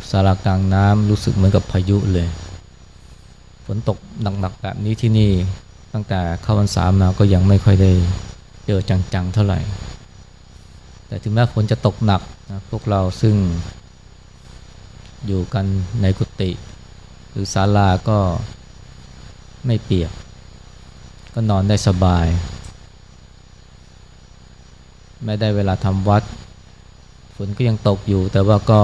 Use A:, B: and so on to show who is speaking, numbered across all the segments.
A: ่สารากลางน้ำรู้สึกเหมือนกับพายุเลย ฝนตกหนักๆแบบนี้ที่นี่ตั้งแต่เข้าวันสามมาก็ยังไม่ค่อยได้เจอจังๆเท่าไหร่ แต่ถึงแม้ฝนจะตกหนักนะพวกเราซึ่งอยู่กันในกุฏิหรือศาลาก็ไม่เปียก ก็นอนได้สบาย ไม่ได้เวลาทำวัด ฝนก็ยังตกอยู่แต่ว่าก็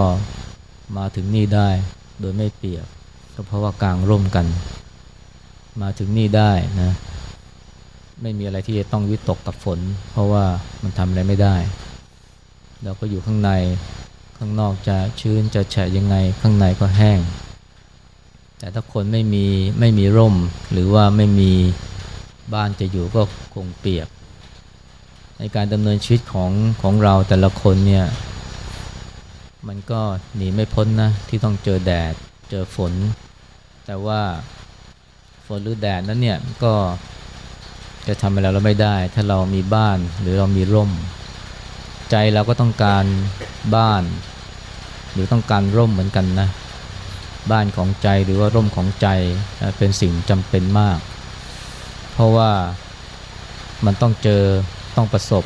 A: มาถึงนี่ได้โดยไม่เปียก ก็เพราะว่ากลางร่มกัน มาถึงนี่ได้นะไม่มีอะไรที่จะต้องวิตกกับฝน เพราะว่ามันทำอะไรไม่ได้เราก็อยู่ข้างในข้างนอกจะชื้นจะแฉะยังไงข้างในก็แห้ง แต่ถ้าคนไม่มีไม่มีร่ม หรือว่าไม่มีบ้านจะอยู่ก็คงเปียก ในการดำเนินชีวิตของของเราแต่ละคนเนี่ย มันก็หนีไม่พ้นนะที่ต้องเจอแดดเจอฝน แต่ว่าฝนหรือแดดนั้นเนี่ยก็จะทำอะไรเราไม่ได้ ถ้าเรามีบ้านหรือเรามีร่ม ใจเราก็ต้องการบ้าน หรือต้องการร่มเหมือนกันนะ บ้านของใจหรือว่าร่มของใจเป็นสิ่งจำเป็นมาก เพราะว่ามันต้องเจอต้องประสบ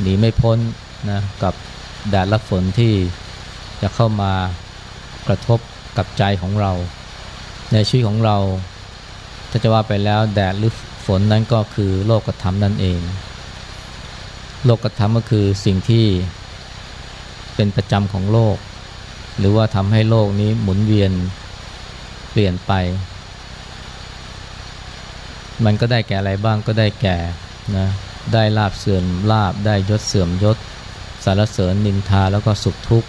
A: หนีไม่พ้นนะกับแดดและฝนที่ จะเข้ามากระทบกับใจของเรา ในชีวิตของเรา ถ้าจะว่าไปแล้วแดดหรือฝนนั้นก็คือโลกธรรมนั่นเอง โลกธรรมก็คือสิ่งที่เป็นประจำของโลก หรือว่าทำให้โลกนี้หมุนเวียนเปลี่ยนไป มันก็ได้แก่อะไรบ้างก็ได้แก่นะได้ลาบเสื่อมลาบได้ยศเสื่อมยศสารเสริญนินทาแล้วก็สุขทุกข์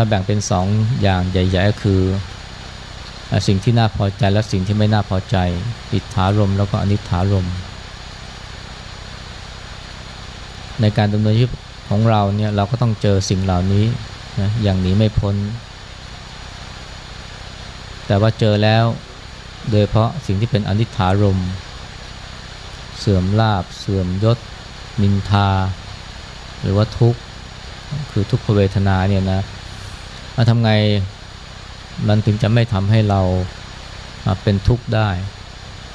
A: ถ้าแบ่งเป็นสองอย่างใหญ่ ๆ ก็คือ สิ่งที่น่าพอใจและสิ่งที่ไม่น่าพอใจ อิทธารมแล้วก็อนิถารมในการดำเนินชีวิตของเราเนี่ยเราก็ต้องเจอสิ่งเหล่านี้นะอย่างนี้ไม่พ้น แต่ว่าเจอแล้วโดยเพราะสิ่งที่เป็นอนิถารมเสื่อมลาบ เสื่อมยศ นินทา หรือว่าทุกข์ คือทุกขเวทนาเนี่ยนะ ทำไงมันถึงจะไม่ทำให้เราเป็นทุกข์ได้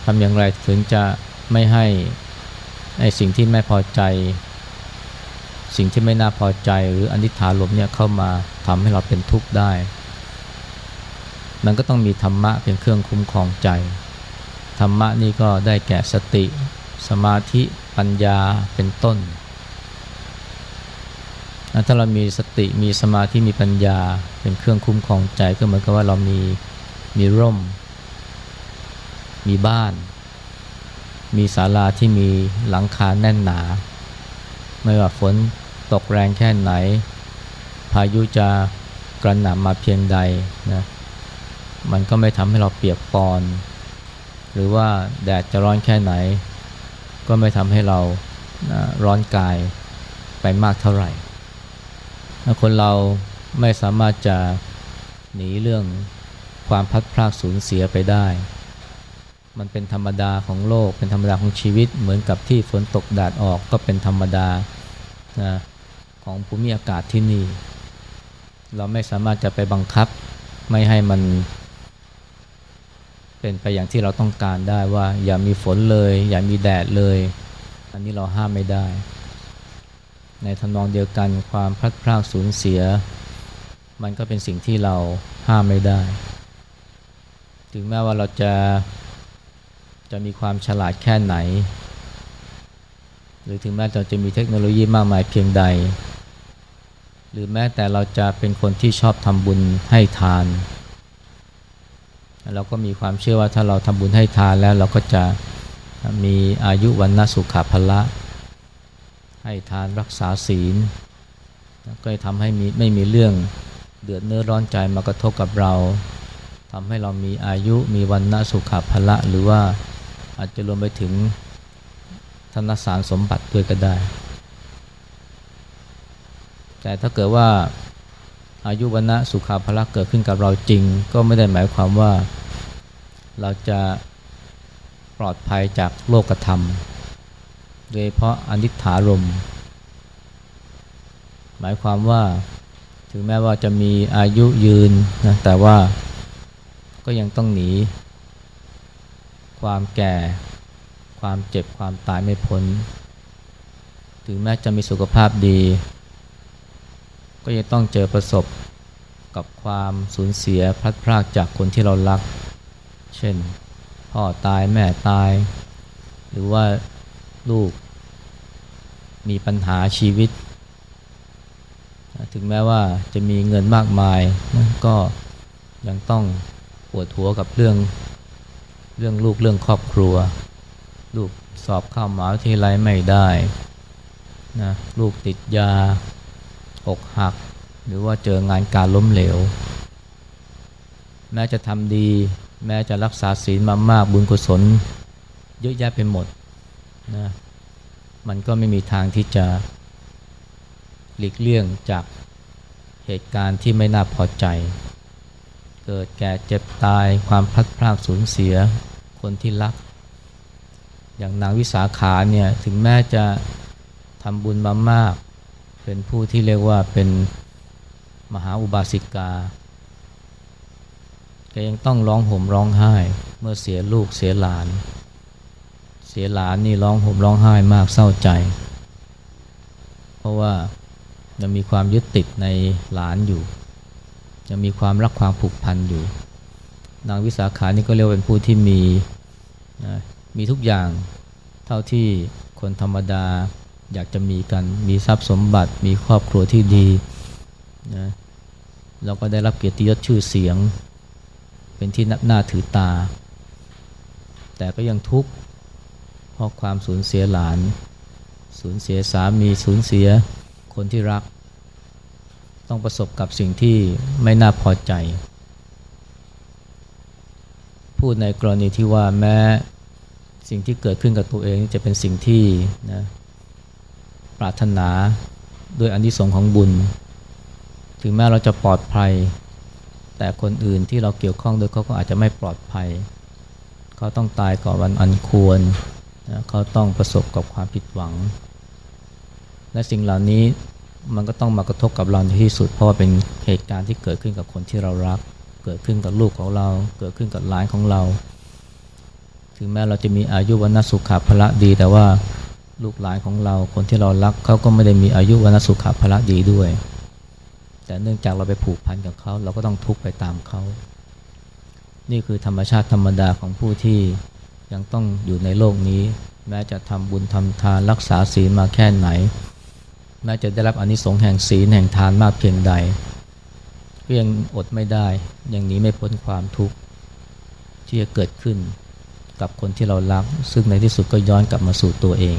A: ทำอย่างไรถึงจะไม่ให้ไอ้สิ่งที่ไม่พอใจ สิ่งที่ไม่น่าพอใจหรืออนิถารมเนี่ยเข้ามาทำให้เราเป็นทุกข์ได้ มันก็ต้องมีธรรมะเป็นเครื่องคุ้มครองใจ ธรรมะนี่ก็ได้แก่สติ สมาธิปัญญาเป็นต้น ถ้าเรามีสติมีสมาธิมีปัญญา เป็นเครื่องคุ้มครองใจก็เหมือนกับว่าเรามีมีร่ม มีบ้าน มีศาลาที่มีหลังคาแน่นหนา ไม่ว่าฝนตกแรงแค่ไหน พายุจะกระหน่ำมาเพียงใดนะมันก็ไม่ทำให้เราเปียกปอน หรือว่าแดดจะร้อนแค่ไหน ก็ไม่ทำให้เราร้อนกายไปมากเท่าไหร่ คนเราไม่สามารถจะหนีเรื่องความพัดพลาดสูญเสียไปได้ มันเป็นธรรมดาของโลก เป็นธรรมดาของชีวิต เหมือนกับที่ฝนตกแดดออกก็เป็นธรรมดานะของภูมิอากาศที่นี่ เราไม่สามารถจะไปบังคับไม่ให้มัน เป็นไปอย่างที่เราต้องการได้ว่า อย่ามีฝนเลย อย่ามีแดดเลย อันนี้เราห้ามไม่ได้ ในทำนองเดียวกันความพลัดพรากสูญเสีย มันก็เป็นสิ่งที่เราห้ามไม่ได้ ถึงแม้ว่าเราจะจะมีความฉลาดแค่ไหน หรือถึงแม้เราจะมีเทคโนโลยีมากมายเพียงใด หรือแม้แต่เราจะเป็นคนที่ชอบทำบุญให้ทาน เราก็มีความเชื่อว่าถ้าเราทำบุญให้ทานแล้วเราก็จะมีอายุวันนสุขภละ ให้ทานรักษาศีล ก็จะทำให้มีไม่มีเรื่องเดือดเนื้อร้อนใจมากระทบกับเราทำให้เรามีอายุมีวันนสุขภละ หรือว่าอาจจะรวมไปถึงธนสารสมบัติด้วยก็ได้ แต่ถ้าเกิดว่าอายุวันนะสุขาภละเกิดขึ้นกับเราจริง ก็ไม่ได้หมายความว่าเราจะปลอดภัยจากโลกธรรม โดยเพราะอนิถารม หมายความว่าถึงแม้ว่าจะมีอายุยืนนะแต่ว่าก็ยังต้องหนี ความแก่ ความเจ็บความตายไม่พ้น ถึงแม้จะมีสุขภาพดี ก็ยังต้องเจอประสบกับความสูญเสียพลัดพรากจากคนที่เรารัก เช่น พ่อตายแม่ตาย หรือว่าลูก มีปัญหาชีวิต ถึงแม้ว่าจะมีเงินมากมายนะก็ยังต้องปวดหัวกับเรื่องเรื่องลูกเรื่องครอบครัว ลูกสอบเข้ามหาวิทยาลัยไม่ได้นะลูกติดยาอกหัก หรือว่าเจองานการล้มเหลว แม้จะทำดี แม้จะรักษาศีลมามากบุญกุศล เยอะแยะไปหมดนะ มันก็ไม่มีทางที่จะหลีกเลี่ยงจากเหตุการณ์ที่ไม่น่าพอใจ เกิดแก่เจ็บตายความพลัดพรากสูญเสียคนที่รัก อย่างนางวิสาขาเนี่ยถึงแม้จะทำบุญมามาก เป็นผู้ที่เรียกว่าเป็นมหาอุบาสิกาแกยังต้องร้องห่มร้องไห้ เมื่อเสียลูกเสียหลาน เสียหลานนี่ร้องห่มร้องไห้มากเศร้าใจ เพราะว่ายังมีความยึดติดในหลานอยู่ยังมีความรักความผูกพันอยู่ นางวิสาขานี่ก็เรียกเป็นผู้ที่มีนะมีทุกอย่างเท่าที่คนธรรมดาอยากจะมีกันมีทรัพย์สมบัติ มีครอบครัวที่ดีนะแล้วก็ได้รับเกียรติยศชื่อเสียง เป็นที่นับหน้าถือตา แต่ก็ยังทุกข์ เพราะความสูญเสียหลาน สูญเสียสามีสูญเสียคนที่รัก ต้องประสบกับสิ่งที่ไม่น่าพอใจ พูดในกรณีที่ว่าแม้สิ่งที่เกิดขึ้นกับตัวเองจะเป็นสิ่งที่นะปรารถนาด้วยอนนิสงส์ของบุญ ถึงแม้เราจะปลอดภัย แต่คนอื่นที่เราเกี่ยวข้องด้วยเขาก็อาจจะไม่ปลอดภัย เขาต้องตายก่อนวันอันควร นะเขาต้องประสบกับความผิดหวัง และสิ่งเหล่านี้มันก็ต้องมากระทบกับเราในที่สุด เพราะว่าเป็นเหตุการณ์ที่เกิดขึ้นกับคนที่เรารัก เกิดขึ้นกับลูกของเรา เกิดขึ้นกับหลานของเรา ถึงแม้เราจะมีอายุวันะสุขภาระดี แต่ว่าลูกหลานของเราคนที่เรารักเขาก็ไม่ได้มีอายุวันะสุขภาระดีด้วย แต่เนื่องจากเราไปผูกพันกับเขา เราก็ต้องทุกข์ไปตามเขา นี่คือธรรมชาติธรรมดาของผู้ที่ ยังต้องอยู่ในโลกนี้ แม้จะทำบุญทำทานรักษาศีลมาแค่ไหน แม้จะได้รับอนิสงส์แห่งศีลแห่งทานมากเพียงใดก็ยังอดไม่ได้ยังหนีไม่พ้นความทุกข์ที่จะเกิดขึ้นกับคนที่เรารัก ซึ่งในที่สุดก็ย้อนกลับมาสู่ตัวเอง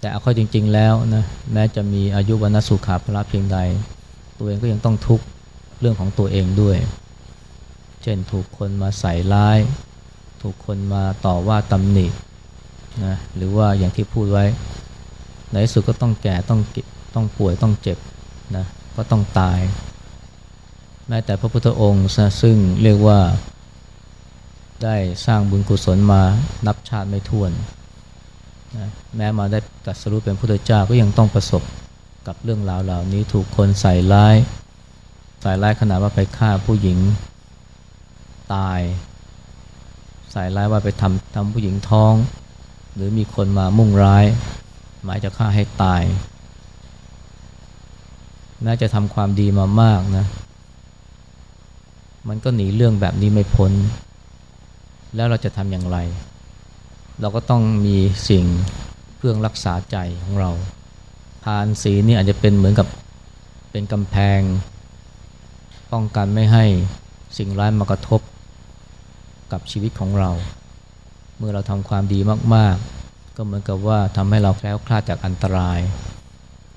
A: แต่เอาเข้าจริง ๆ แล้วนะแม้จะมีอายุวันะสุขาพละเพียงใด ตัวเองก็ยังต้องทุกข์เรื่องของตัวเองด้วย ช่นถูกคนมาใส่ร้าย ถูกคนมาต่อว่าตำหนินะหรือว่าอย่างที่พูดไว้ ในที่สุดก็ต้องแก่ต้องต้องป่วยต้องเจ็บนะก็ต้องตาย แม้แต่พระพุทธองค์ซึ่งเรียกว่า ได้สร้างบุญกุศลมานับชาติไม่ถ้วนนะแม้มาได้ตัดสรุปเป็นพุทธเจ้าก็ยังต้องประสบกับเรื่องราวเหล่านี้ถูกคนใส่ร้าย ใส่ร้ายขนาดว่าไปฆ่าผู้หญิง ตาย ใส่ร้ายว่าไปทำทำผู้หญิงท้อง หรือมีคนมามุ่งร้าย หมายจะฆ่าให้ตายน่าจะทำความดีมามากนะ มันก็หนีเรื่องแบบนี้ไม่พ้น แล้วเราจะทำอย่างไร เราก็ต้องมีสิ่งเครื่องรักษาใจของเรา ทานสีนี่อาจจะเป็นเหมือนกับเป็นกำแพง ป้องกันไม่ให้สิ่งร้ายมากระทบ กับชีวิตของเรา เมื่อเราทำความดีมาก ๆ ก็เหมือนกับว่าทำให้เราแคล้วคลาดจากอันตราย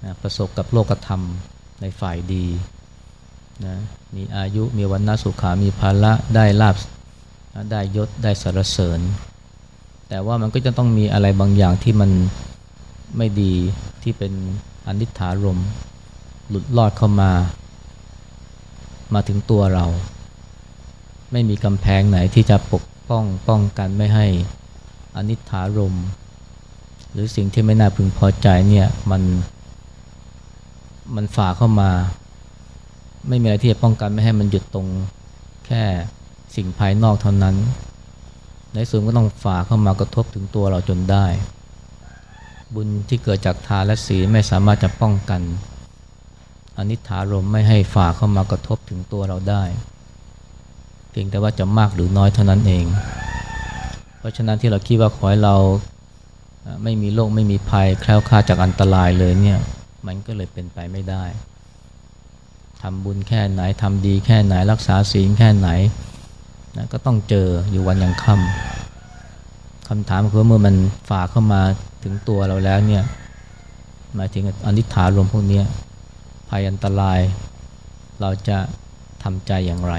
A: นะประสบกับโลกธรรมในฝ่ายดีนะมีอายุมีวันนาสุขา มีภาระได้ลาบได้ยศได้สรรเสริญ แต่ว่ามันก็จะต้องมีอะไรบางอย่างที่มันไม่ดีที่เป็นอนิจฐารมหลุดลอดเข้ามา มาถึงตัวเรา ไม่มีกำแพงไหนที่จะปกป้องป้องกันไม่ให้อนิถารม หรือสิ่งที่ไม่น่าพึงพอใจเนี่ยมันมันฝ่าเข้ามา ไม่มีอะไรที่จะป้องกันไม่ให้มันหยุดตรงแค่สิ่งภายนอกเท่านั้น ในส่วนก็ต้องฝ่าเข้ามากระทบถึงตัวเราจนได้ บุญที่เกิดจากทานและศีลไม่สามารถจะป้องกันอนิถารมไม่ให้ฝ่าเข้ามากระทบถึงตัวเราได้ พียงแต่ว่าจะมากหรือน้อยเท่านั้นเอง เพราะฉะนั้นที่เราคิดว่าขอให้เราไม่มีโรคไม่มีภัยแคล้วคลาดจากอันตรายเลยเนี่ยมันก็เลยเป็นไปไม่ได้ทำบุญแค่ไหนทำดีแค่ไหนรักษาศีลแค่ไหนนะก็ต้องเจออยู่วันยังค่ำคำถามคือเมื่อมันฝ่าเข้ามาถึงตัวเราแล้วเนี่ยหมายถึงอนิถารวมพวกนี้ภัยอันตราย เราจะทำใจอย่างไร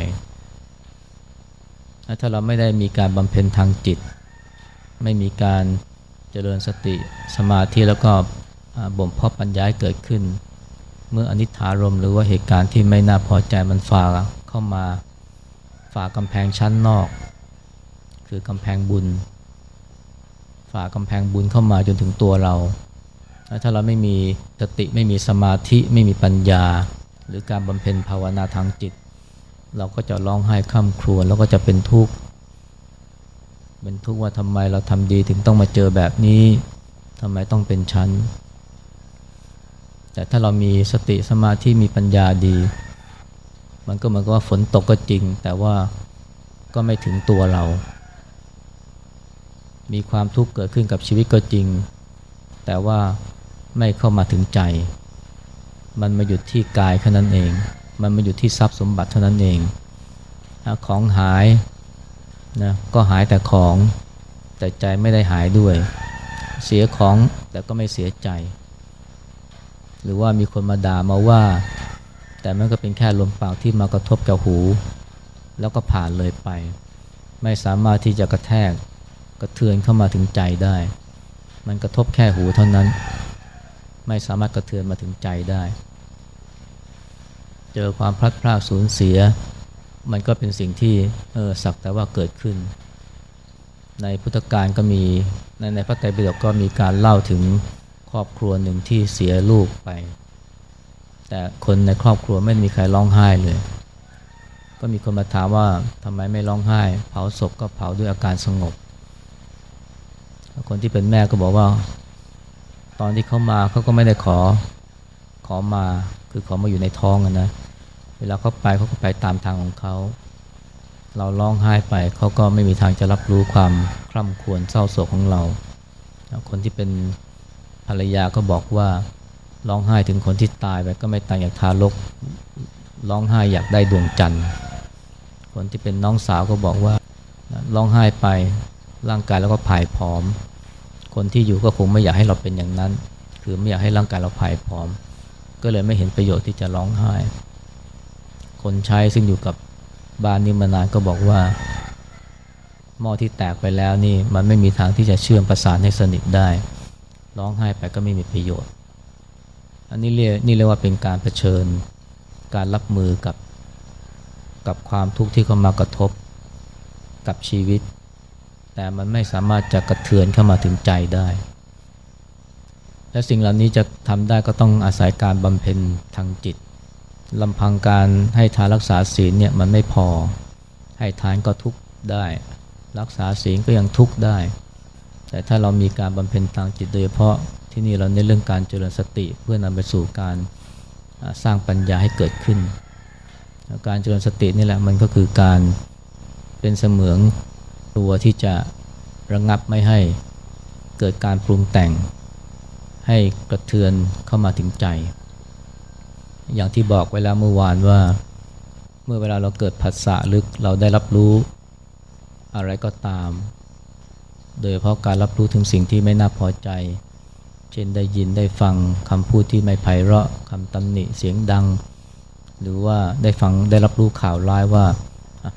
A: ถ้าเราไม่ได้มีการบำเพ็ญทางจิต ไม่มีการเจริญสติสมาธิแล้วก็บ่มเพาะปัญญาเกิดขึ้น เมื่ออนิถารมหรือว่าเหตุการณ์ที่ไม่น่าพอใจมันฝ่าเข้ามาฝ่ากำแพงชั้นนอก คือกำแพงบุญ ฝ่ากำแพงบุญเข้ามาจนถึงตัวเราถ้าเราไม่มีสติไม่มีสมาธิไม่มีปัญญา หรือการบำเพ็ญภาวนาทางจิต เราก็จะร้องไห้ข้ามครัวแล้วก็จะเป็นทุกข์เป็นทุกข์ว่าทำไมเราทำดีถึงต้องมาเจอแบบนี้ทำไมต้องเป็นชั้น แต่ถ้าเรามีสติสมาธิมีปัญญาดี มันก็เหมือนกับว่าฝนตกก็จริง แต่ว่าก็ไม่ถึงตัวเรา มีความทุกข์เกิดขึ้นกับชีวิตก็จริง แต่ว่าไม่เข้ามาถึงใจ มันมาหยุดที่กายแค่นั้นเอง มันมาหยุดที่ทรัพย์สมบัติเท่านั้นเองของหายนะก็หายแต่ของแต่ใจไม่ได้หายด้วย เสียของแต่ก็ไม่เสียใจ หรือว่ามีคนมาด่ามาว่า แต่มันก็เป็นแค่ลมปากที่มากระทบกับหู แล้วก็ผ่านเลยไป ไม่สามารถที่จะกระแทกกระเทือนเข้ามาถึงใจได้ มันกระทบแค่หูเท่านั้น ไม่สามารถกระเทือนมาถึงใจได้ เจอความพลัดพรากสูญเสีย มันก็เป็นสิ่งที่เออสักแต่ว่าเกิดขึ้น ในพุทธการก็มีในในพระไตรปิฎกก็มีการเล่าถึงครอบครัวหนึ่งที่เสียลูกไป แต่คนในครอบครัวไม่มีใครร้องไห้เลย ก็มีคนมาถามว่าทำไมไม่ร้องไห้ เผาศพก็เผาด้วยอาการสงบ คนที่เป็นแม่ก็บอกว่า ตอนที่เขามาเขาก็ไม่ได้ขอ ขอมาคือขอมาอยู่ในท้องนะ เวลาเขาไปเขาก็ไปตามทางของเขา เราร้องไห้ไปเขาก็ไม่มีทางจะรับรู้ความคร่ำควรเศร้าโศกของเรา คนที่เป็นภรรยาก็บอกว่าร้องไห้ถึงคนที่ตายไปก็ไม่ต่างจากทารกร้องไห้อยากได้ดวงจันทร์ คนที่เป็นน้องสาวก็บอกว่าร้องไห้ไปร่างกายแล้วก็ผายผอม คนที่อยู่ก็คงไม่อยากให้เราเป็นอย่างนั้น คือไม่อยากให้ร่างกายเราผายผอม ก็เลยไม่เห็นประโยชน์ที่จะร้องไห้ คนใช้ซึ่งอยู่กับบ้านนี้มานานก็บอกว่าหม้อที่แตกไปแล้วนี่มันไม่มีทางที่จะเชื่อมประสานให้สนิทได้ ร้องไห้ไปก็ไม่มีประโยชน์ อันนี้เรียกนี่เรียกว่าเป็นการเผชิญการรับมือกับ กับความทุกข์ที่เข้ามากระทบกับชีวิต แต่มันไม่สามารถจะกระเทือนเข้ามาถึงใจได้ และสิ่งเหล่านี้จะทำได้ก็ต้องอาศัยการบำเพ็ญทางจิตลำพังการให้ทานรักษาศีลเนี่ยมันไม่พอ ให้ทานก็ทุกได้ รักษาศีลก็ยังทุกได้ แต่ถ้าเรามีการบำเพ็ญทางจิตโดยเฉพาะที่นี่เราในเรื่องการเจริญสติเพื่อนำไปสู่การสร้างปัญญาให้เกิดขึ้น การเจริญสตินี่แหละมันก็คือการเป็นเสมืองตัวที่จะระงับไม่ให้เกิดการปรุงแต่ง ให้กระเทือนเข้ามาถึงใจ อย่างที่บอกไว้แล้วเมื่อวานว่า เมื่อเวลาเราเกิดผัสสะลึกเราได้รับรู้ อะไรก็ตาม โดยเพราะการรับรู้ถึงสิ่งที่ไม่น่าพอใจ เช่นได้ยินได้ฟังคำพูดที่ไม่ไพเราะคำตำหนิเสียงดัง หรือว่าได้ฟังได้รับรู้ข่าวร้ายว่า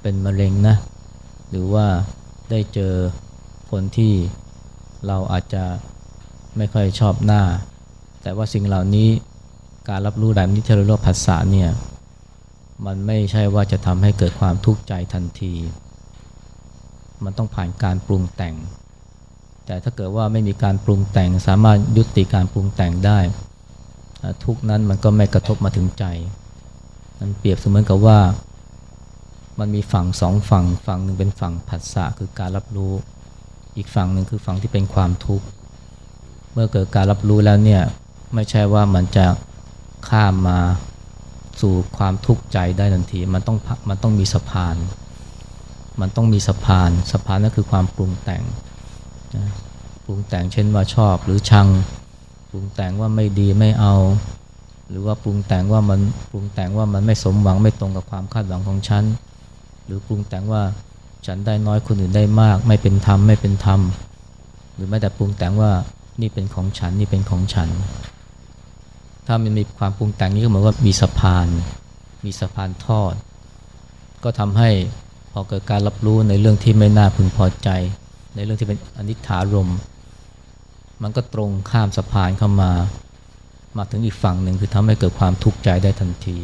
A: เป็นมะเร็งนะ หรือว่าได้เจอคนที่เราอาจจะ ไม่ค่อยชอบหน้า แต่ว่าสิ่งเหล่านี้การรับรู้แบบนี้ที่เราเรียกภาษาเนี่ยมันไม่ใช่ว่าจะทำให้เกิดความทุกข์ใจทันที มันต้องผ่านการปรุงแต่ง แต่ถ้าเกิดว่าไม่มีการปรุงแต่ง สามารถยุติการปรุงแต่งได้ ทุกนั้นมันก็ไม่กระทบมาถึงใจ มันเปรียบเสมือนกับว่า มันมีฝั่งสองฝั่ง ฝั่งหนึ่งเป็นฝั่งผัสสะคือการรับรู้ อีกฝั่งหนึ่งคือฝั่งที่เป็นความทุกข์ เมื่อเกิดการรับรู้แล้วเนี่ยไม่ใช่ว่ามันจะข้ามมาสู่ความทุกข์ใจได้ทันที มันต้องมันต้องมีสะพาน มันต้องมีสะพาน สะพานนั่นคือความปรุงแต่งนะปรุงแต่งเช่นว่าชอบหรือชัง ปรุงแต่งว่าไม่ดีไม่เอา หรือว่าปรุงแต่งว่ามันปรุงแต่งว่ามันไม่สมหวังไม่ตรงกับความคาดหวังของฉัน หรือปรุงแต่งว่าฉันได้น้อยคนอื่นได้มาก ไม่เป็นธรรมไม่เป็นธรรม หรือแม้แต่ปรุงแต่งว่า นี่เป็นของฉันนี่เป็นของฉัน ถ้ามันมีความปรุงแต่งนี้ก็เหมือนว่ามีสะพาน มีสะพานทอด ก็ทำให้พอเกิดการรับรู้ในเรื่องที่ไม่น่าพึงพอใจ ในเรื่องที่เป็นอนิจฐารม มันก็ตรงข้ามสะพานเข้ามา มาถึงอีกฝั่งหนึ่งคือทำให้เกิดความทุกข์ใจได้ทันที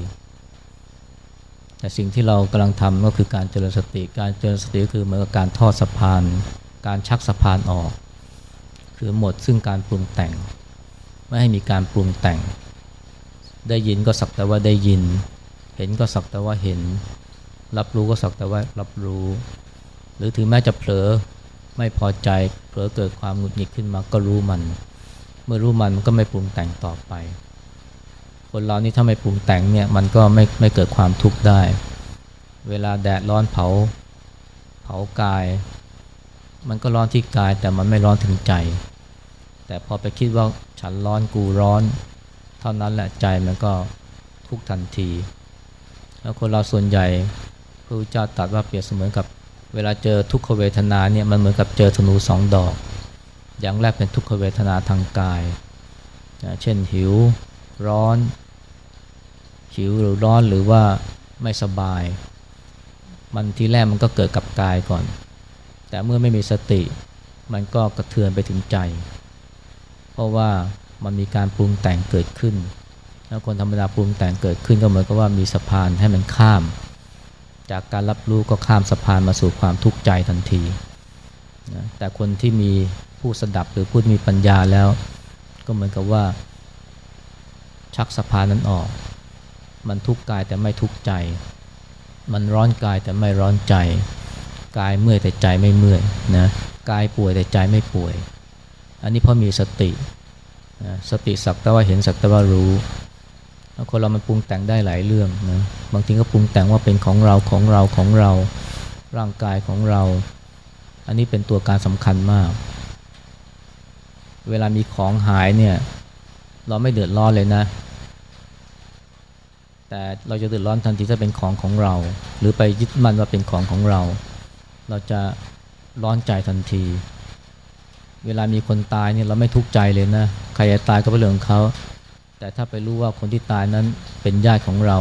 A: แต่สิ่งที่เรากำลังทำก็คือการเจริญสติ การเจริญสติก็คือเหมือนกับการทอดสะพาน การชักสะพานออก คือหมดซึ่งการปรุงแต่ง ไม่ให้มีการปรุงแต่ง ได้ยินก็สักแต่ว่าได้ยิน เห็นก็สักแต่ว่าเห็น รับรู้ก็สักแต่ว่ารับรู้ หรือถึงแม้จะเผลอไม่พอใจเผลอเกิดความหงุดหงิดขึ้นมาก็รู้มัน เมื่อรู้มันมันก็ไม่ปรุงแต่งต่อไป คนเรานี่ถ้าไม่ปรุงแต่งเนี่ยมันก็ไม่ไม่เกิดความทุกข์ได้ เวลาแดดร้อนเผา เผากาย มันก็ร้อนที่กายแต่มันไม่ร้อนถึงใจ แต่พอไปคิดว่าฉันร้อนกูร้อน เท่านั้นแหละใจมันก็ทุกทันที แล้วคนเราส่วนใหญ่พระพุทธเจ้าตรัสว่าเปรียบเสมือนกับเวลาเจอทุกขเวทนาเนี่ยมันเหมือนกับเจอธนูสองดอก อย่างแรกเป็นทุกขเวทนาทางกายนะเช่นหิวร้อน หิวหรือร้อนหรือว่าไม่สบาย มันทีแรกมันก็เกิดกับกายก่อน แต่เมื่อไม่มีสติ มันก็กระเทือนไปถึงใจ ราะว่ามันมีการปรุงแต่งเกิดขึ้น แล้วคนธรรมดาปรุงแต่งเกิดขึ้นก็เหมือนกับว่ามีสะพานให้มันข้าม จากการรับรู้ก็ข้ามสะพานมาสู่ความทุกข์ใจทันทีนะแต่คนที่มีผู้สดับหรือผู้มีปัญญาแล้ว ก็เหมือนกับว่า ชักสะพานนั้นออก มันทุกข์กายแต่ไม่ทุกข์ใจ มันร้อนกายแต่ไม่ร้อนใจ กายเมื่อยแต่ใจไม่เมื่อยนะกายป่วยแต่ใจไม่ป่วย อันนี้เพราะมีสติสติสักแต่ว่าเห็นสักแต่ว่ารู้คนเรามันปรุงแต่งได้หลายเรื่องนะบางทีก็ปรุงแต่งว่าเป็นของเราของเราของเราร่างกายของเรา อันนี้เป็นตัวการสำคัญมาก เวลามีของหายเนี่ยเราไม่เดือดร้อนเลยนะ แต่เราจะเดือดร้อนทันทีถ้าเป็นของของเรา หรือไปยึดมั่นว่าเป็นของของเรา เราจะร้อนใจทันที เวลามีคนตายเนี่ยเราไม่ทุกข์ใจเลยนะ ใครจะตายก็เป็นเรื่องของเขา แต่ถ้าไปรู้ว่าคนที่ตายนั้นเป็นญาติของเรา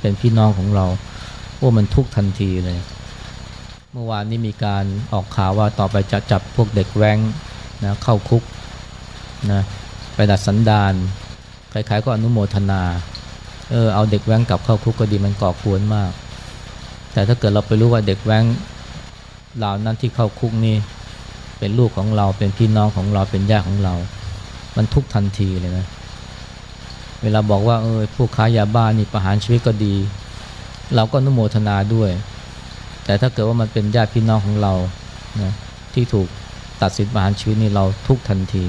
A: เป็นพี่น้องของเราโอ้มันทุกข์ทันทีเลย เมื่อวานนี้มีการออกข่าวว่าต่อไปจะจับพวกเด็กแว้งนะเข้าคุกนะไปดัดสันดานใครๆก็อนุโมทนาเออเอาเด็กแว้งกลับเข้าคุกก็ดีมันก่อกวนมาก แต่ถ้าเกิดเราไปรู้ว่าเด็กแว้งเหล่านั้นที่เข้าคุกนี่ เป็นลูกของเราเป็นพี่น้องของเราเป็นญาติของเรา มันทุกทันทีเลยนะ เวลาบอกว่าเออผู้ค้ายาบ้านี่ประหารชีวิตก็ดี เราก็นุโมทนาด้วย แต่ถ้าเกิดว่ามันเป็นญาติพี่น้องของเรานะที่ถูกตัดสินประหารชีวิตนี่เราทุกทันที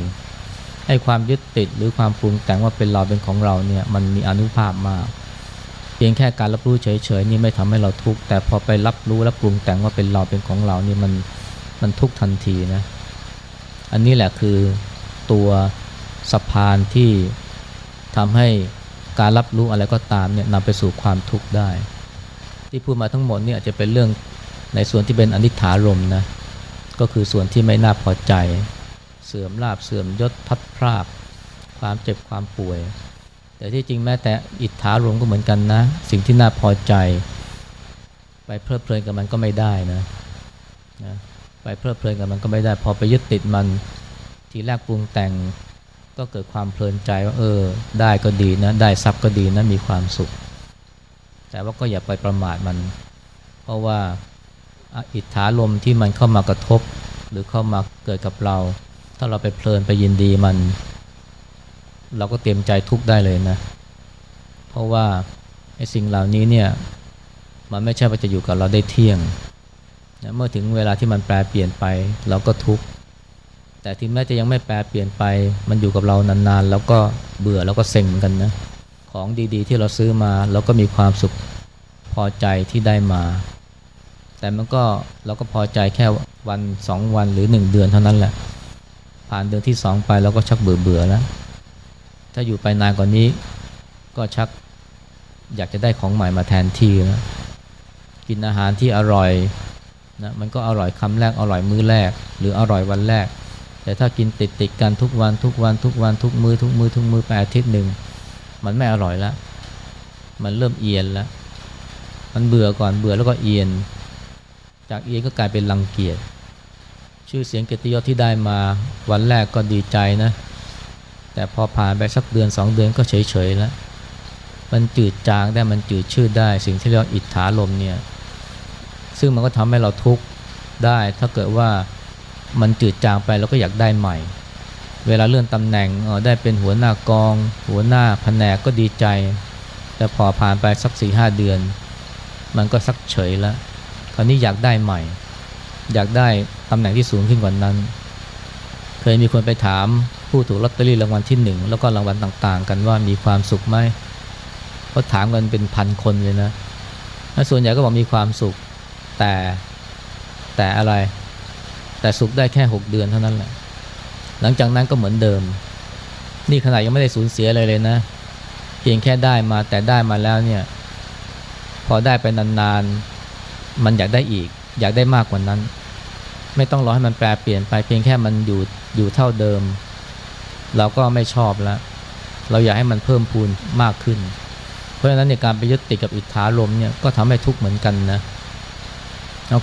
A: ให้ความยึดติดหรือความปรุงแต่งว่าเป็นเราเป็นของเราเนี่ยมันมีอนุภาพมาก เพียงแค่การรับรู้เฉยๆนี่ไม่ทำให้เราทุกข์แต่พอไปรับรู้และปรุงแต่งว่าเป็นเราเป็นของเรานี่มัน มันทุกทันทีนะอันนี้แหละคือตัวสะพานที่ทำให้การรับรู้อะไรก็ตามเนี่ยนำไปสู่ความทุกข์ได้ ที่พูดมาทั้งหมดเนี่ยอาจจะเป็นเรื่องในส่วนที่เป็นอนิจฐารมนะก็คือส่วนที่ไม่น่าพอใจ เสื่อมลาบเสื่อมยศพัดพรากความเจ็บความป่วย แต่ที่จริงแม้แต่อิทธารมก็เหมือนกันนะ สิ่งที่น่าพอใจ ไปเพลิดเพลินกับมันก็ไม่ได้นะนะ ไปเพลิดเพลินกับมันก็ไม่ได้พอไปยึดติดมัน ทีแรกปรุงแต่งก็เกิดความเพลินใจว่าเออ ได้ก็ดีนะ ได้ทรัพย์ก็ดีนะมีความสุข แต่ว่าก็อย่าไปประมาทมัน เพราะว่าอิทธาลมที่มันเข้ามากระทบ หรือเข้ามาเกิดกับเรา ถ้าเราไปเพลินไปยินดีมัน เราก็เตรียมใจทุกข์ได้เลยนะ เพราะว่าไอ้สิ่งเหล่านี้เนี่ยมันไม่ใช่ว่าจะอยู่กับเราได้เที่ยง นะเมื่อถึงเวลาที่มันแปลเปลี่ยนไปเราก็ทุกข์แต่ที่แม้จะยังไม่แปลเปลี่ยนไป มันอยู่กับเรานานๆ แล้วก็เบื่อแล้วก็เซ็งกันนะของดีๆ ที่เราซื้อมาเราก็มีความสุขพอใจที่ได้มา แต่มันก็เราก็พอใจแค่วันสองวันหรือหนึ่งเดือนเท่านั้นแหละ ผ่านเดือนที่สองไปเราก็ชักเบื่อเบื่อแล้ว ถ้าอยู่ไปนานกว่านี้ ก็ชักอยากจะได้ของใหม่มาแทนที่แล้วกินอาหารที่อร่อย นะมันก็อร่อยคำแรกอร่อยมื้อแรก หรืออร่อยวันแรก แต่ถ้ากินติดติดกันทุกวันทุกวันทุกวันทุกมือทุกมือทุกมือแปอาทิตย์หนึ่งมันไม่อร่อยแล้วมันเริ่มเอียนแล้ว มันเบื่อก่อนเบื่อแล้วก็เอียน จากเอียนก็กลายเป็นรังเกียจชื่อเสียงเกียรติยศที่ได้มาวันแรกก็ดีใจนะ แต่พอผ่านไปสักเดือนสองเดือนก็เฉยเฉยแล้ว มันจืดจางได้มันจืดชืดได้สิ่งที่เรียกอิทธาลมเนี่ย ซึ่งมันก็ทำให้เราทุกข์ได้ ถ้าเกิดว่ามันจืดจางไปเราก็อยากได้ใหม่ เวลาเลื่อนตำแหน่งได้เป็นหัวหน้ากอง หัวหน้าแผนกก็ดีใจ แต่พอผ่านไปสักสี่ห้าเดือน มันก็สักเฉยแล้วคราวนี้อยากได้ใหม่ อยากได้ตำแหน่งที่สูงขึ้นกว่านั้น เคยมีคนไปถามผู้ถูกลอตเตอรี่รางวัลที่หนึ่งแล้วก็รางวัลต่างๆ กันว่ามีความสุขไหมเขาถามกันเป็นพันคนเลยนะส่วนใหญ่ก็บอกมีความสุข แต่แต่อะไร แต่สุขได้แค่หกเดือนเท่านั้นแหละ หลังจากนั้นก็เหมือนเดิม นี่ขนาดยังไม่ได้สูญเสียอะไรเลยนะ เพียงแค่ได้มาแต่ได้มาแล้วเนี่ย พอได้ไปนานๆ มันอยากได้อีก อยากได้มากกว่านั้น ไม่ต้องรอให้มันแปลเปลี่ยนไป เพียงแค่มันอยู่อยู่เท่าเดิม เราก็ไม่ชอบแล้ว เราอยากให้มันเพิ่มพูนมากขึ้น เพราะฉะนั้นในการไปยึดติดกับอิทธาลมเนี่ยก็ทำให้ทุกข์เหมือนกันนะ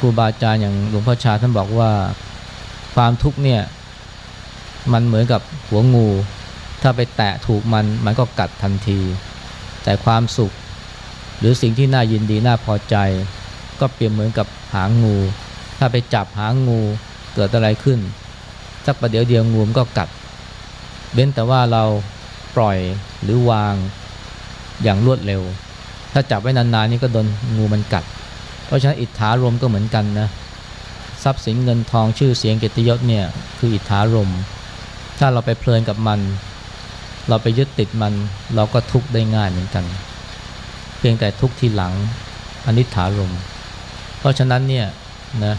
A: ครูบาอาจารย์อย่างหลวงพ่อชาท่านบอกว่าความทุกข์เนี่ยมันเหมือนกับหัวงู ถ้าไปแตะถูกมันมันก็กัดทันที แต่ความสุข หรือสิ่งที่น่ายินดีน่าพอใจ ก็เปรียบเหมือนกับหางงู ถ้าไปจับหางงูเกิดอะไรขึ้นสักประเดี๋ยวเดียวงูมันก็กัดเบ้นแต่ว่าเราปล่อยหรือวางอย่างรวดเร็ว ถ้าจับไว้นานๆนี่ก็โดนงูมันกัด เพราะฉะนั้นอิทธารมก็เหมือนกันนะทรัพย์สินเงินทองชื่อเสียงเกียรติยศเนี่ยคืออิทธารม ถ้าเราไปเพลินกับมัน เราไปยึดติดมัน เราก็ทุกข์ได้ง่ายเหมือนกัน เพียงแต่ทุกข์ทีหลังอนิถารม เพราะฉะนั้นเนี่ยนะ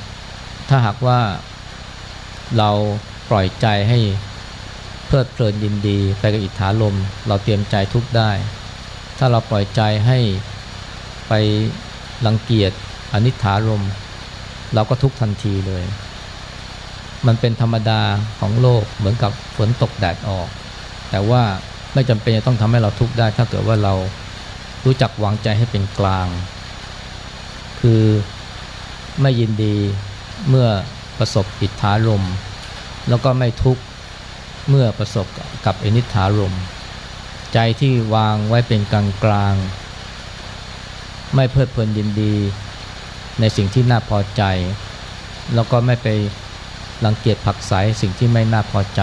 A: ถ้าหากว่าเราปล่อยใจให้เพลิดเพลินยินดีไปกับอิทธาลมเราเตรียมใจทุกข์ได้ ถ้าเราปล่อยใจให้ไปรังเกียจ อนิถารม เราก็ทุกทันทีเลย มันเป็นธรรมดาของโลกเหมือนกับฝนตกแดดออก แต่ว่าไม่จำเป็นจะต้องทำให้เราทุกข์ได้ ถ้าเกิดว่าเรารู้จักวางใจให้เป็นกลาง คือไม่ยินดีเมื่อประสบอิทธารม แล้วก็ไม่ทุกข์เมื่อประสบกับอนิธารม ใจที่วางไว้เป็นกลางกลางไม่เพลิดเพลินยินดี ในสิ่งที่น่าพอใจ แล้วก็ไม่ไปรังเกียจผักใสสิ่งที่ไม่น่าพอใจ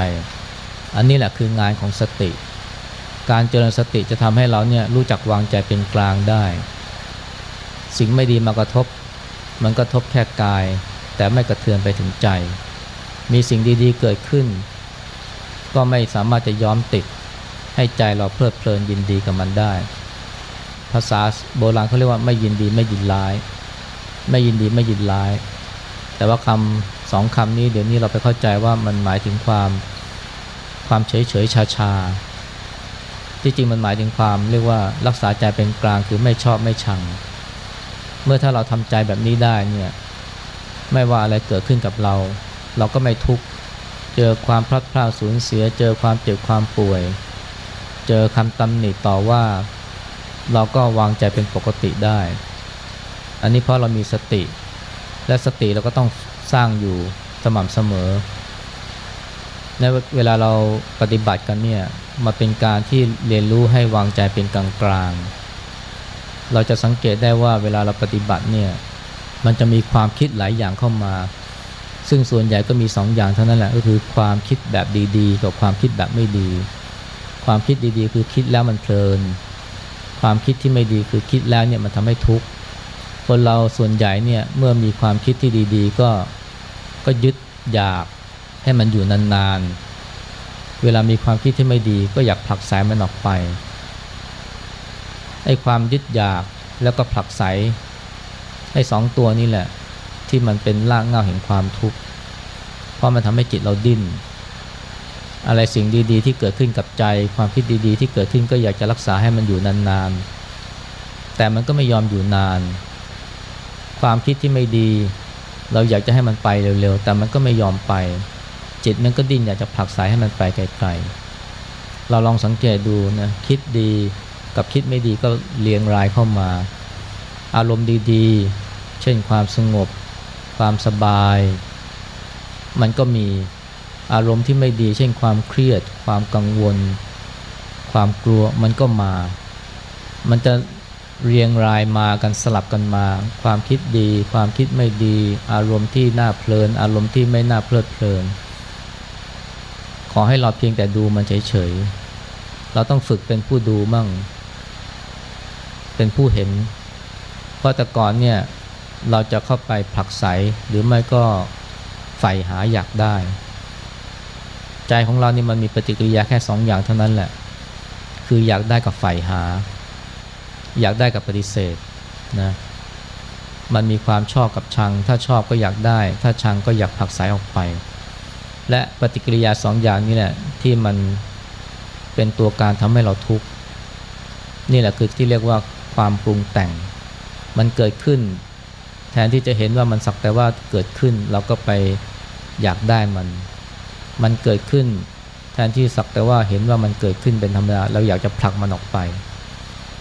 A: อันนี้แหละคืองานของสติ การเจริญสติจะทำให้เราเนี่ยรู้จักวางใจเป็นกลางได้ สิ่งไม่ดีมากระทบ มันกระทบแค่กาย แต่ไม่กระเทือนไปถึงใจ มีสิ่งดีๆเกิดขึ้น ก็ไม่สามารถจะย้อมติด ให้ใจเราเพลิดเพลินยินดีกับมันได้ ภาษาโบราณเขาเรียกว่าไม่ยินดีไม่ยินร้าย ไม่ยินดีไม่ยินร้าย แต่ว่าคำสองคำนี้เดี๋ยวนี้เราไปเข้าใจว่ามันหมายถึงความความเฉยเฉยชาชาที่จริงมันหมายถึงความเรียกว่ารักษาใจเป็นกลางคือไม่ชอบไม่ชัง เมื่อถ้าเราทำใจแบบนี้ได้เนี่ยไม่ว่าอะไรเกิดขึ้นกับเรา เราก็ไม่ทุกข์เจอความพลัดพรากสูญเสีย เจอความเจ็บความป่วย เจอคำตำหนิต่อว่า เราก็วางใจเป็นปกติได้ อันนี้เพราะเรามีสติ และสติเราก็ต้องสร้างอยู่สม่ำเสมอ ในเวลาเราปฏิบัติกันเนี่ยมาเป็นการที่เรียนรู้ให้วางใจเป็นกลางกลางเราจะสังเกตได้ว่าเวลาเราปฏิบัติเนี่ยมันจะมีความคิดหลายอย่างเข้ามา ซึ่งส่วนใหญ่ก็มีสองอย่างเท่านั้นแหละก็คือความคิดแบบดีๆ กับความคิดแบบไม่ดีคความคิดดีๆ คือคิดแล้วมันเพลิน ความคิดที่ไม่ดีคือคิดแล้วเนี่ยมันทำให้ทุกข์ คนเราส่วนใหญ่เนี่ยเมื่อมีความคิดที่ดี ๆ ก็ก็ยึดอยากให้มันอยู่นานๆ เวลามีความคิดที่ไม่ดีก็อยากผลักไสมันออกไปไอ้ความยึดอยากแล้วก็ผลักไสไอ้สองตัวนี่แหละ ที่มันเป็นรากเหง้าแห่งความทุกข์เพราะมันทำให้จิตเราดิ้นอะไรสิ่งดีๆ ที่เกิดขึ้นกับใจ ความคิดดีๆ ที่เกิดขึ้นก็อยากจะรักษาให้มันอยู่นานๆ แต่มันก็ไม่ยอมอยู่นาน ความคิดที่ไม่ดี เราอยากจะให้มันไปเร็วๆ แต่มันก็ไม่ยอมไป จิตมันก็ดิ้นอยากจะผลักสายให้มันไปไกลๆ เราลองสังเกตดูนะคิดดีกับคิดไม่ดีก็เรียงรายเข้ามา อารมณ์ดีๆ เช่นความสงบ ความสบาย มันก็มีอารมณ์ที่ไม่ดี เช่นความเครียด ความกังวล ความกลัวมันก็มา มันจะ เรียงรายมากันสลับกันมา ความคิดดี ความคิดไม่ดี อารมณ์ที่น่าเพลิน อารมณ์ที่ไม่น่าเพลิดเพลิน ขอให้เราเพียงแต่ดูมันเฉยๆ เราต้องฝึกเป็นผู้ดูมั่ง เป็นผู้เห็น เพราะแต่ก่อนเนี่ยเราจะเข้าไปผลักไสหรือไม่ก็ใฝ่หาอยากได้ ใจของเรานี่มันมีปฏิกิริยาแค่สองอย่างเท่านั้นแหละ คืออยากได้กับใฝ่หา อยากได้กับปฏิเสธนะมันมีความชอบกับชัง ถ้าชอบก็อยากได้ ถ้าชังก็อยากผลักไสออกไป และปฏิกิริยาสองอย่างนี้แหละที่มันเป็นตัวการทำให้เราทุกข์นี่แหละคือที่เรียกว่าความปรุงแต่ง มันเกิดขึ้น แทนที่จะเห็นว่ามันสักแต่ว่าเกิดขึ้น เราก็ไปอยากได้มัน มันเกิดขึ้น แทนที่สักแต่ว่าเห็นว่ามันเกิดขึ้นเป็นธรรมดาเราอยากจะผลักมันออกไป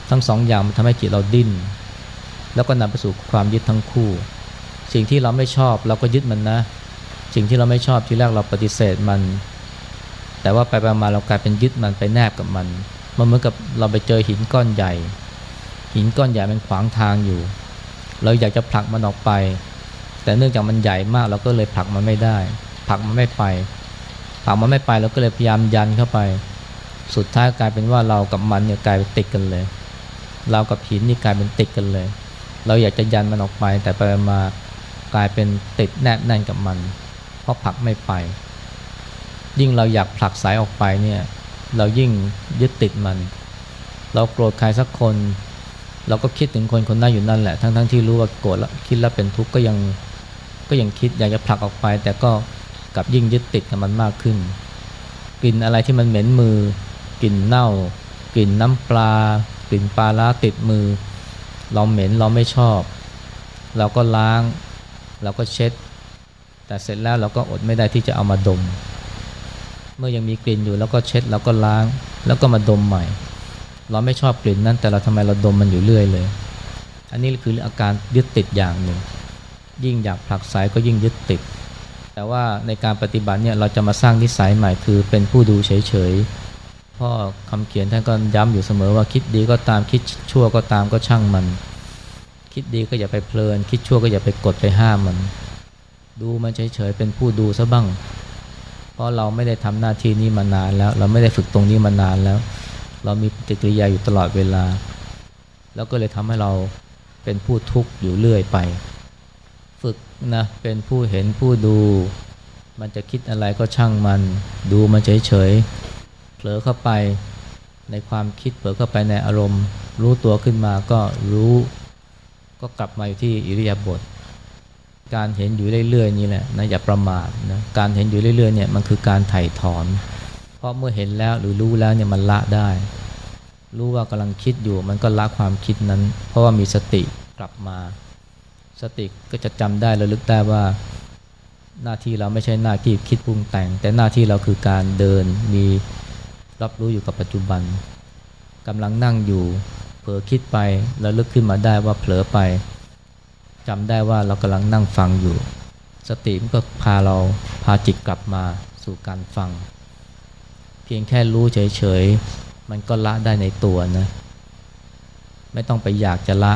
A: ทั้งสองอย่างมันทำให้จิตเราดิ้น แล้วก็นำไปสู่ความยึดทั้งคู่ สิ่งที่เราไม่ชอบเราก็ยึดมันนะ สิ่งที่เราไม่ชอบที่แรกเราปฏิเสธมัน แต่ว่าไปไปมาเรากลายเป็นยึดมันไปแนบกับมัน มันเหมือนกับเราไปเจอหินก้อนใหญ่ หินก้อนใหญ่มันขวางทางอยู่ เราอยากจะผลักมันออกไป แต่เนื่องจากมันใหญ่มากเราก็เลยผลักมันไม่ได้ ผลักมันไม่ไป ผลักมันไม่ไปเราก็เลยพยายามยันเข้าไป สุดท้ายกลายเป็นว่าเรากับมันเนี่ยกลายเป็นติดกันเลย เรากับหินนี่กลายเป็นติดกันเลย เราอยากจะยันมันออกไป แต่ไปมากลายเป็นติดแนบแน่นกับมัน เพราะผลักไม่ไป ยิ่งเราอยากผลักสายออกไปเนี่ยเรายิ่งยึดติดมัน เราโกรธใครสักคน เราก็คิดถึงคนคนนั้นอยู่นั่นแหละ ทั้งๆทที่รู้ว่าโกรธแล้วคิดแล้วเป็นทุกข์ก็ยังก็ยังคิดอยากจะผลักออกไป แต่ก็กลับยิ่งยึดติดกับมันมากขึ้นกลิ่นอะไรที่มันเหม็นมือกลิ่นเน่ากลิ่นน้ำปลา กลิ่นปลาล้าติดมือ เราเหม็นเราไม่ชอบ เราก็ล้าง เราก็เช็ด แต่เสร็จแล้วเราก็อดไม่ได้ที่จะเอามาดม เมื่อยังมีกลิ่นอยู่แล้วก็เช็ดแล้วก็ล้าง แล้วก็มาดมใหม่ เราไม่ชอบกลิ่นนั้นแต่เราทำไมเราดมมันอยู่เรื่อยเลย อันนี้คืออาการยึดติดอย่างหนึ่ง ยิ่งอยากผลักไสก็ยิ่งยึดติด แต่ว่าในการปฏิบัติเนี่ยเราจะมาสร้างนิสัยใหม่คือเป็นผู้ดูเฉยๆ พ่อคำเขียนท่านก็ย้ำอยู่เสมอว่าคิดดีก็ตามคิดชั่วก็ตามก็ช่างมัน คิดดีก็อย่าไปเพลิน คิดชั่วก็อย่าไปกดไปห้ามมัน ดูมันเฉยๆเป็นผู้ดูซะบ้าง เพราะเราไม่ได้ทำหน้าที่นี้มานานแล้ว เราไม่ได้ฝึกตรงนี้มานานแล้ว เรามีปฏิกิริยาอยู่ตลอดเวลา แล้วก็เลยทำให้เราเป็นผู้ทุกข์อยู่เรื่อยไป ฝึกนะเป็นผู้เห็นผู้ดู มันจะคิดอะไรก็ช่างมัน ดูมันเฉยๆ ลอเข้าไปในความคิดเผลอเข้าไปในอารมณ์ รู้ตัวขึ้นมาก็รู้ ก็กลับมาอยู่ที่อิริยาบถการเห็นอยู่เรื่อยๆนี่แหละนะอย่าประมาทนะการเห็นอยู่เรื่อยๆเนี่ยมันคือการไถ่ถอน เพราะเมื่อเห็นแล้วหรือรู้แล้วเนี่ยมันละได้ รู้ว่ากำลังคิดอยู่มันก็ละความคิดนั้น เพราะว่ามีสติกลับมา สติก็จะจำได้ระลึกได้ว่า หน้าที่เราไม่ใช่หน้าที่คิดปรุงแต่ง แต่หน้าที่เราคือการเดินมี รับรู้อยู่กับปัจจุบันกำลังนั่งอยู่ เผลอคิดไประลึกขึ้นมาได้ว่าเผลอไปจำได้ว่าเรากำลังนั่งฟังอยู่ สติมันก็พาเราพาจิตกลับมาสู่การฟัง เพียงแค่รู้เฉยๆ มันก็ละได้ในตัวนะ ไม่ต้องไปอยากจะละ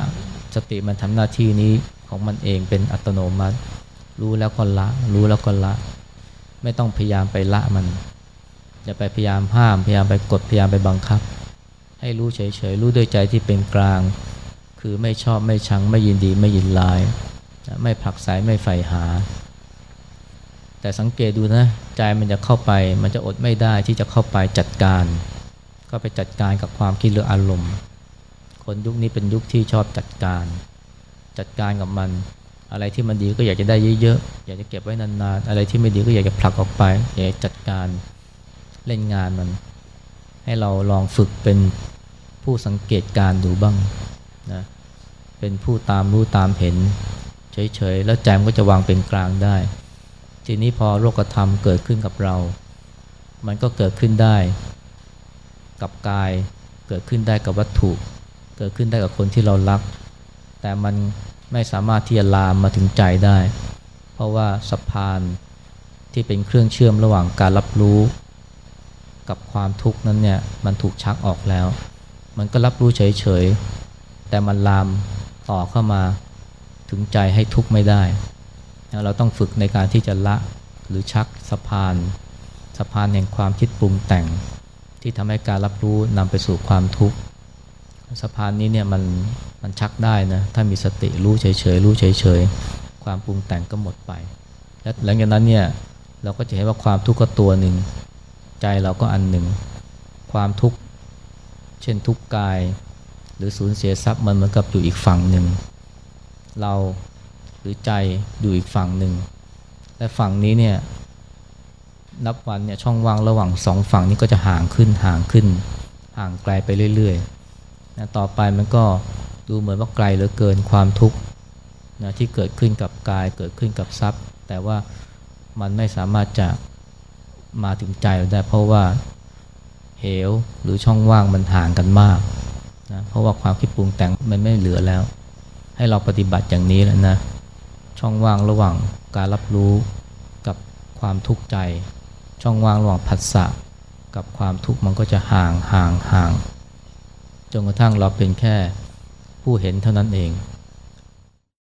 A: สติมันทำหน้าที่นี้ของมันเองเป็นอัตโนมัติ รู้แล้วก็ละ รู้แล้วก็ละ ไม่ต้องพยายามไปละมัน อย่าไปพยายามห้ามพยายามไปกดพยายามไปบังคับ ให้รู้เฉยๆรู้ด้วยใจที่เป็นกลาง คือไม่ชอบไม่ชังไม่ยินดีไม่ยินลาย ไม่ผลักไสไม่ใฝ่หา แต่สังเกตดูนะใจมันจะเข้าไปมันจะอดไม่ได้ที่จะเข้าไปจัดการก็ไปจัดการกับความคิดหรืออารมณ์ คนยุคนี้เป็นยุคที่ชอบจัดการ จัดการกับมัน อะไรที่มันดีก็อยากจะได้เยอะๆ อยากจะเก็บไว้นานๆ อะไรที่ไม่ดีก็อยากจะผลักออกไป อยากจะจัดการ เล่นงานมัน ให้เราลองฝึกเป็นผู้สังเกตการดูบ้างนะเป็นผู้ตามรู้ตามเห็น เฉยๆ แล้วใจมันก็จะวางเป็นกลางได้ ทีนี้พอโลกธรรมเกิดขึ้นกับเรา มันก็เกิดขึ้นได้ กับกาย เกิดขึ้นได้กับวัตถุ เกิดขึ้นได้กับคนที่เรารัก แต่มันไม่สามารถที่จะลามมาถึงใจได้ เพราะว่าสะพานที่เป็นเครื่องเชื่อมระหว่างการรับรู้ กับความทุกข์นั้นเนี่ยมันถูกชักออกแล้ว มันก็รับรู้เฉยๆ แต่มันลามต่อเข้ามาถึงใจให้ทุกข์ไม่ได้ เราต้องฝึกในการที่จะละหรือชักสะพาน สะพานแห่งความคิดปรุงแต่ง ที่ทำให้การรับรู้นำไปสู่ความทุกข์สะพานนี้เนี่ยมันมันชักได้นะถ้ามีสติรู้เฉยๆรู้เฉยๆความปรุงแต่งก็หมดไป และหลังจากนั้นเนี่ยเราก็จะเห็นว่าความทุกข์ก็ตัวหนึ่ง ใจเราก็อันหนึ่ง ความทุกข์ เช่นทุกข์กาย หรือสูญเสียทรัพย์มันเหมือนกับอยู่อีกฝั่งหนึ่ง เราหรือใจอยู่อีกฝั่งหนึ่ง และฝั่งนี้เนี่ยนับวันเนี่ยช่องว่างระหว่างสองฝั่งนี้ก็จะห่างขึ้นห่างขึ้น ห่างไกลไปเรื่อยๆนะต่อไปมันก็ดูเหมือนว่าไกลเหลือเกินความทุกข์นะที่เกิดขึ้นกับกายเกิดขึ้นกับทรัพย์ แต่ว่ามันไม่สามารถจะ มาถึงใจเราได้เพราะว่าเหวหรือช่องว่างมันห่างกันมากนะเพราะว่าความคิดปรุงแต่งมันไม่เหลือแล้ว ให้เราปฏิบัติอย่างนี้แล้วนะ ช่องว่างระหว่างการรับรู้กับความทุกข์ใจ ช่องว่างระหว่างผัสสะกับความทุกข์มันก็จะห่างห่างห่างจนกระทั่งเราเป็นแค่ผู้เห็นเท่านั้นเอง